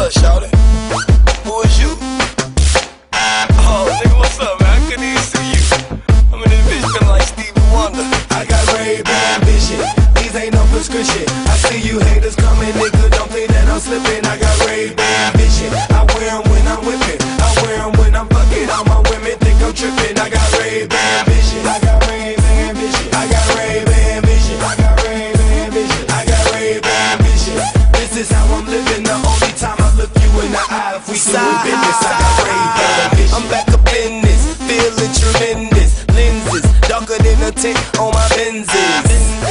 up, shawty? Who is you? Oh, nigga, what's up, man? I couldn't even see you. I'm in this bitch feeling like Stevie Wonder. I got Ray-Ban vision. These ain't no prescription. I see you haters coming, nigga. Don't think that I'm slipping. I got Ray-Ban vision. I wear 'em when I'm whipping. I wear we business. I vision. I'm back up in this, feeling tremendous. Lenses darker than a tent on my Benzes.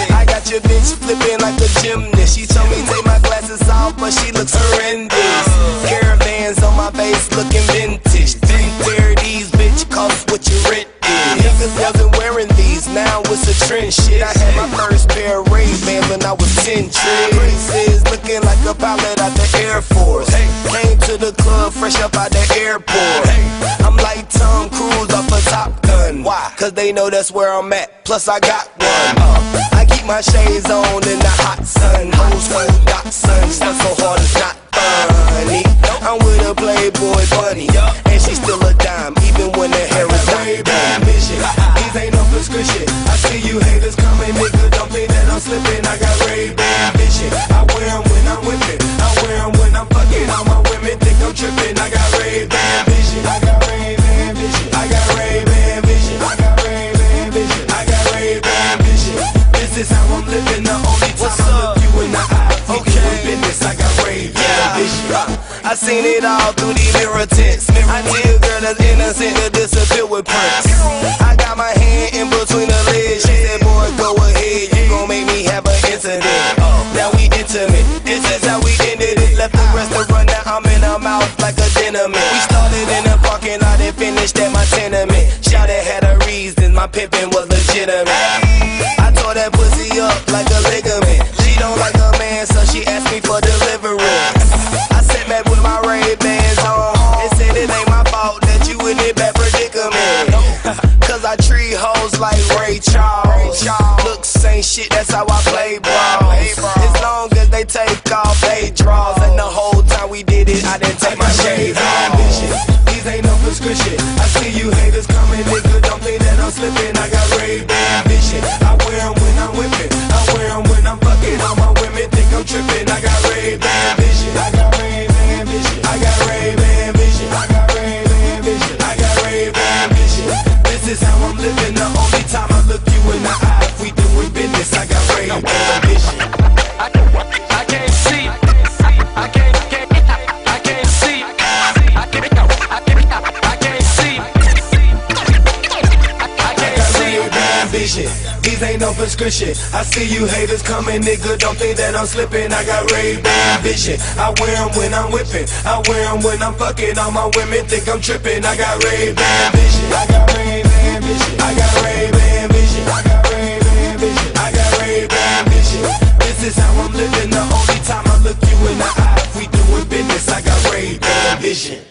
I got your bitch flipping like a gymnast. She told me take my glasses off, but she looks horrendous. Caravans on my face looking vintage. Didn't tear these, bitch, cost what you rent is. Niggas wasn't wearing these, now it's a trend shit. I had my first pair of Ray-Bans when I was 10 Princess looking like a pilot out the Air Force. Came to the club fresh up out the airport. I'm like Tom Cruise off a Top Gun. Why? Cause they know that's where I'm at. Plus I got one. Uh, I keep my shades on in the hot sun. Hoes hold This is how I'm living. The only time What's I look you in the eye. Okay. business. I got vision. I seen it all through the mirror tints. I a girl that's innocent to disappear with Prince. Pimpin' was legitimate. I tore that pussy up like a ligament. She don't like a man, so she asked me for deliverance. I sat back with my Ray Bans on and said it ain't my fault that you in that bad predicament. Cause I treat hoes like Ray Charles. Looks ain't shit, that's how I play ball. As long as they take off they draws. And the whole time we did it, I didn't take my shades off. These ain't no prescription. I see you haters coming, I'm slipping. I got Ray-Ban vision. I wear 'em when I'm whipping. I wear 'em when I'm fucking. All my women think I'm tripping. I got Ray-Ban vision. I got Ray-Ban vision. I got Ray-Ban vision. I got Ray-Ban vision. I got Ray-Ban vision. This is how I'm living. The only time I look you in the eye we doing business. I got Ray-Ban these ain't no prescription. I see you haters coming, nigga. Don't think that I'm slipping. I got Ray Ban vision. I wear them when I'm whipping. I wear them when I'm fucking. All my women think I'm tripping. I got Ray Ban vision. I got Ray Ban vision. I got Ray Ban vision. I got Ray Ban vision. I got Ray Ban vision. This is how I'm living. The only time I look you in the eye, we doing business, I got Ray Ban vision.